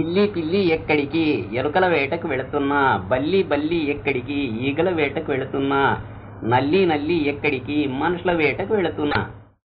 పిల్లి పిల్లి ఎక్కడికి? ఎలుకల వేటకు వెళుతున్నా. బల్లి బల్లి ఎక్కడికి? ఈగల వేటకు వెళుతున్నా. నల్లి నల్లి ఎక్కడికి? మనుషుల వేటకు వెళుతున్నా.